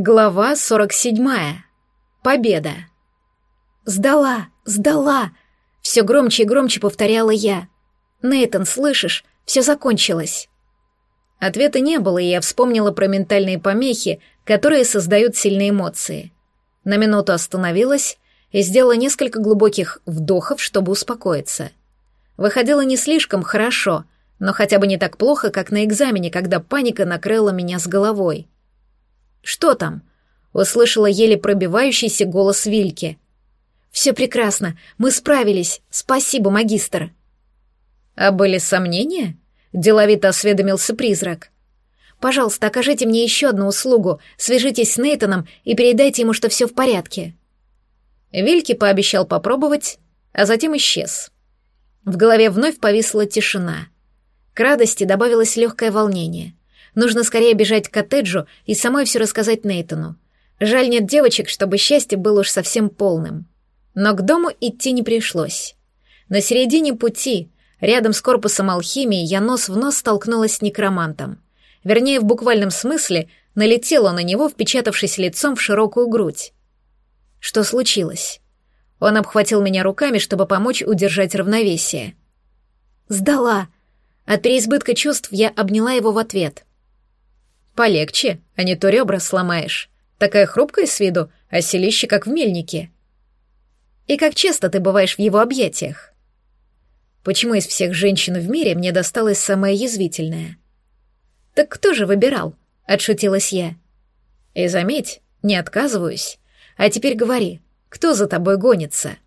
Глава 47. Победа. «Сдала! Сдала!» Все громче и громче повторяла я. «Нейтан, слышишь? Все закончилось!» Ответа не было, и я вспомнила про ментальные помехи, которые создают сильные эмоции. На минуту остановилась и сделала несколько глубоких вдохов, чтобы успокоиться. Выходило не слишком хорошо, но хотя бы не так плохо, как на экзамене, когда паника накрыла меня с головой. «Что там?» — услышала еле пробивающийся голос Вильки. «Все прекрасно, мы справились, спасибо, магистр». «А были сомнения?» — деловито осведомился призрак. «Пожалуйста, окажите мне еще одну услугу, свяжитесь с Нейтаном и передайте ему, что все в порядке». Вильки пообещал попробовать, а затем исчез. В голове вновь повисла тишина. К радости добавилось легкое волнение. Нужно скорее бежать к коттеджу и самой все рассказать Нейтану. Жаль, нет девочек, чтобы счастье было уж совсем полным. Но к дому идти не пришлось. На середине пути, рядом с корпусом алхимии, я нос в нос столкнулась с некромантом. Вернее, в буквальном смысле, налетела на него, впечатавшись лицом в широкую грудь. Что случилось? Он обхватил меня руками, чтобы помочь удержать равновесие. «Сдала!» От переизбытка чувств я обняла его в ответ. Полегче, а не то ребра сломаешь. Такая хрупкая с виду, а селище как в мельнике. И как часто ты бываешь в его объятиях? Почему из всех женщин в мире мне досталась самая язвительная? Так кто же выбирал? Отшутилась я. И заметь, не отказываюсь. А теперь говори, кто за тобой гонится?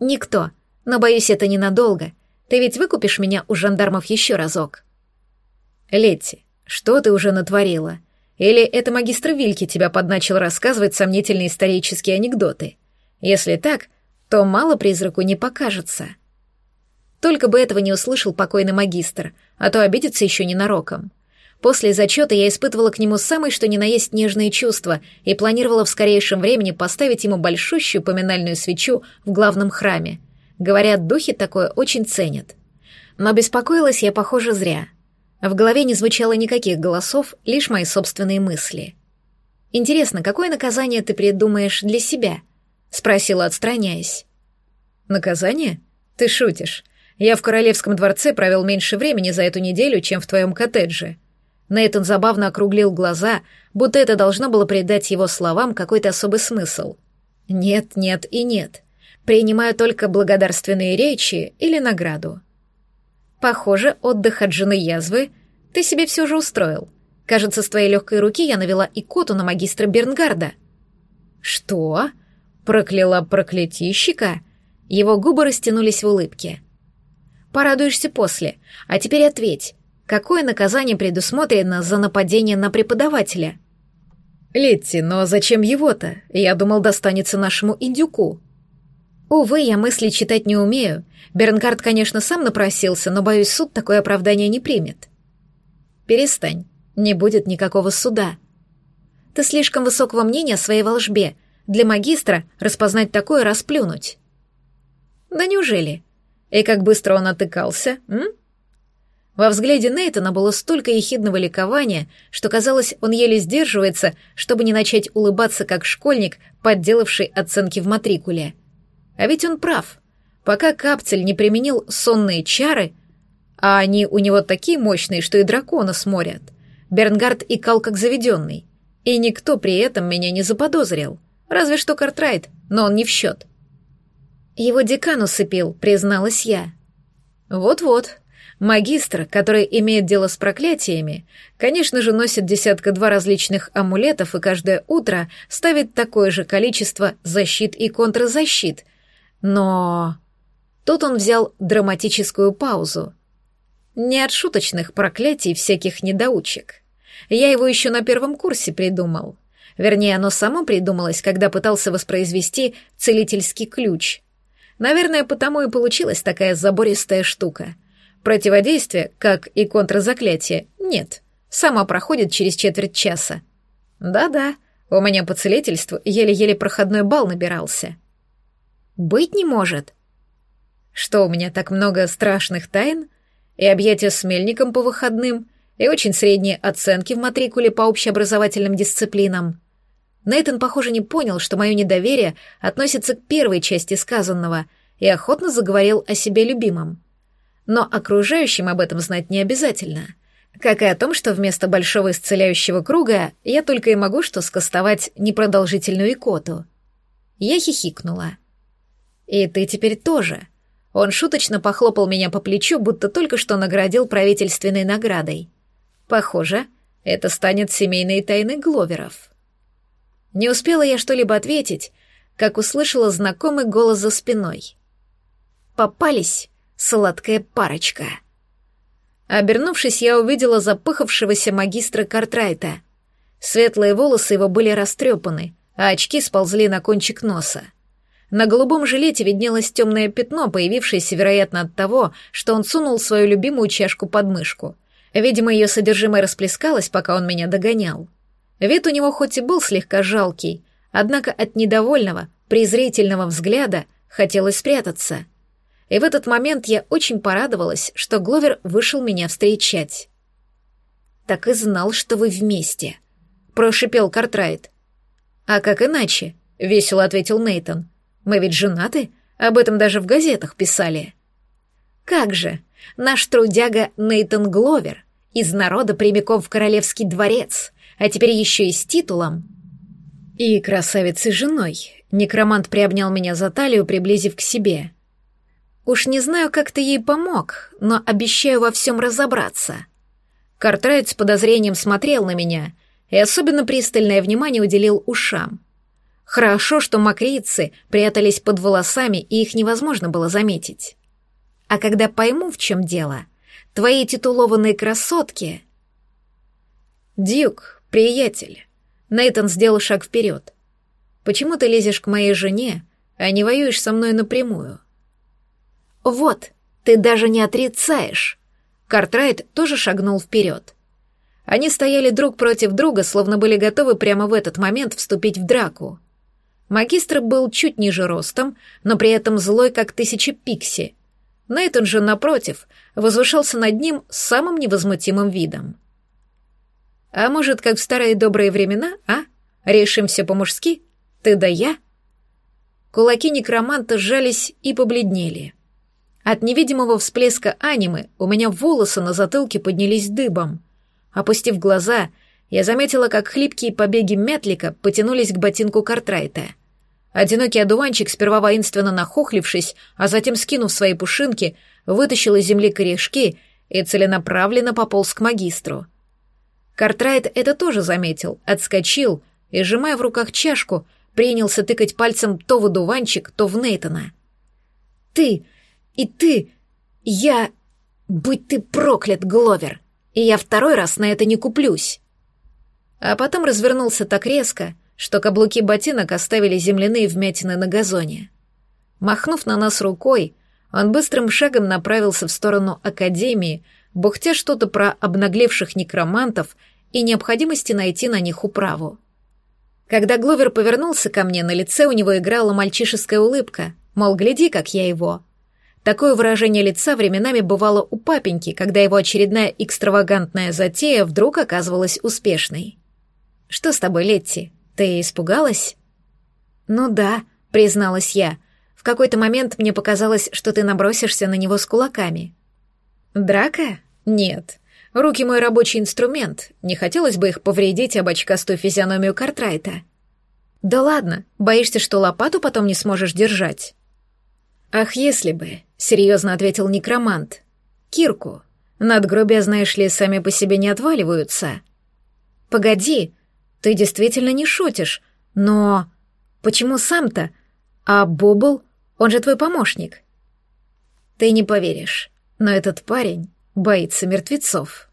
Никто, но боюсь, это ненадолго. Ты ведь выкупишь меня у жандармов еще разок. Летти, что ты уже натворила? Или это магистр Вильки тебя подначил рассказывать сомнительные исторические анекдоты? Если так, то мало призраку не покажется. Только бы этого не услышал покойный магистр, а то обидится еще ненароком. После зачета я испытывала к нему самые что ни на есть нежные чувства и планировала в скорейшем времени поставить ему большущую поминальную свечу в главном храме. Говорят, духи такое очень ценят. Но беспокоилась я, похоже, зря — в голове не звучало никаких голосов, лишь мои собственные мысли. «Интересно, какое наказание ты придумаешь для себя?» — спросила, отстраняясь. «Наказание? Ты шутишь. Я в королевском дворце провел меньше времени за эту неделю, чем в твоем коттедже». Нейтан забавно округлил глаза, будто это должно было придать его словам какой-то особый смысл. «Нет, нет и нет. Принимаю только благодарственные речи или награду. Похоже, отдых от жены язвы ты себе все же устроил. Кажется, с твоей легкой руки я навела икоту на магистра Бернгарда. Что? Прокляла проклятищика? Его губы растянулись в улыбке. Порадуешься после. А теперь ответь. Какое наказание предусмотрено за нападение на преподавателя? Летти, но зачем его-то? Я думал, достанется нашему индюку. Увы, я мысли читать не умею. Бернгард, конечно, сам напросился, но, боюсь, суд такое оправдание не примет. Перестань, не будет никакого суда. Ты слишком высокого мнения о своей волжбе. Для магистра распознать такое расплюнуть. Да неужели? И как быстро он отыкался, м? Во взгляде Нейтана было столько ехидного ликования, что казалось, он еле сдерживается, чтобы не начать улыбаться как школьник, подделавший оценки в матрикуле. А ведь он прав. Пока Капцель не применил сонные чары, а они у него такие мощные, что и дракона сморят, Бернгард икал как заведенный. И никто при этом меня не заподозрил. Разве что Картрайт, но он не в счет. Его декан усыпил, призналась я. Вот-вот. Магистр, который имеет дело с проклятиями, конечно же, носит десятка-два различных амулетов и каждое утро ставит такое же количество защит и контрзащит — но... Тут он взял драматическую паузу. Не от шуточных проклятий всяких недоучек. Я его еще на первом курсе придумал. Вернее, оно само придумалось, когда пытался воспроизвести целительский ключ. Наверное, потому и получилась такая забористая штука. Противодействия, как и контрзаклятие, нет. Сама проходит через четверть часа. Да-да, у меня по целительству еле-еле проходной бал набирался. Быть не может. Что у меня так много страшных тайн? И объятия с мельником по выходным, и очень средние оценки в матрикуле по общеобразовательным дисциплинам. Нейтан, похоже, не понял, что мое недоверие относится к первой части сказанного, и охотно заговорил о себе любимом. Но окружающим об этом знать не обязательно. Как и о том, что вместо большого исцеляющего круга я только и могу что скостовать непродолжительную икоту. Я хихикнула. «И ты теперь тоже». Он шуточно похлопал меня по плечу, будто только что наградил правительственной наградой. Похоже, это станет семейной тайной Гловеров. Не успела я что-либо ответить, как услышала знакомый голос за спиной. «Попались, сладкая парочка». Обернувшись, я увидела запыхавшегося магистра Картрайта. Светлые волосы его были растрепаны, а очки сползли на кончик носа. На голубом жилете виднелось темное пятно, появившееся, вероятно, от того, что он сунул свою любимую чашку под мышку. Видимо, ее содержимое расплескалось, пока он меня догонял. Вид у него хоть и был слегка жалкий, однако от недовольного, презрительного взгляда хотелось спрятаться. И в этот момент я очень порадовалась, что Гловер вышел меня встречать. «Так и знал, что вы вместе», — прошипел Картрайт. «А как иначе?» — весело ответил Нейтон. «Мы ведь женаты, об этом даже в газетах писали». «Как же, наш трудяга Нейтон Гловер из народа прямиком в королевский дворец, а теперь еще и с титулом». «И красавицей женой», — некромант приобнял меня за талию, приблизив к себе. «Уж не знаю, как ты ей помог, но обещаю во всем разобраться». Картрайт с подозрением смотрел на меня и особенно пристальное внимание уделил ушам. Хорошо, что макрицы прятались под волосами, и их невозможно было заметить. А когда пойму, в чем дело, твои титулованные красотки... Дюк, приятель. Нейтон сделал шаг вперед. Почему ты лезешь к моей жене, а не воюешь со мной напрямую? Вот, ты даже не отрицаешь. Картрайт тоже шагнул вперед. Они стояли друг против друга, словно были готовы прямо в этот момент вступить в драку. Магистр был чуть ниже ростом, но при этом злой, как тысяча пикси. Нейтон же, напротив, возвышался над ним самым невозмутимым видом. «А может, как в старые добрые времена, а? Решим все по-мужски? Ты да я?» Кулаки некроманта сжались и побледнели. От невидимого всплеска анимы у меня волосы на затылке поднялись дыбом. Опустив глаза, я заметила, как хлипкие побеги мятлика потянулись к ботинку Картрайта — Одинокий одуванчик, сперва воинственно нахохлившись, а затем скинув свои пушинки, вытащил из земли корешки и целенаправленно пополз к магистру. Картрайт это тоже заметил, отскочил и, сжимая в руках чашку, принялся тыкать пальцем то в одуванчик, то в Нейтона. «Ты! И ты! Я... Будь ты проклят, Гловер! И я второй раз на это не куплюсь!» А потом развернулся так резко, что каблуки ботинок оставили земляные вмятины на газоне. Махнув на нас рукой, он быстрым шагом направился в сторону Академии, бухтя что-то про обнаглевших некромантов и необходимости найти на них управу. Когда Гловер повернулся ко мне, на лице у него играла мальчишеская улыбка, мол, гляди, как я его. Такое выражение лица временами бывало у папеньки, когда его очередная экстравагантная затея вдруг оказывалась успешной. «Что с тобой, Летти?» «Ты испугалась?» «Ну да», — призналась я. «В какой-то момент мне показалось, что ты набросишься на него с кулаками». «Драка? Нет. Руки мой рабочий инструмент. Не хотелось бы их повредить об очкастую физиономию Картрайта». «Да ладно, боишься, что лопату потом не сможешь держать?» «Ах, если бы», — серьезно ответил некромант. «Кирку. Надгробия, знаешь ли, сами по себе не отваливаются». «Погоди», ты действительно не шутишь, но... Почему сам-то? А Бобл, он же твой помощник. Ты не поверишь, но этот парень боится мертвецов.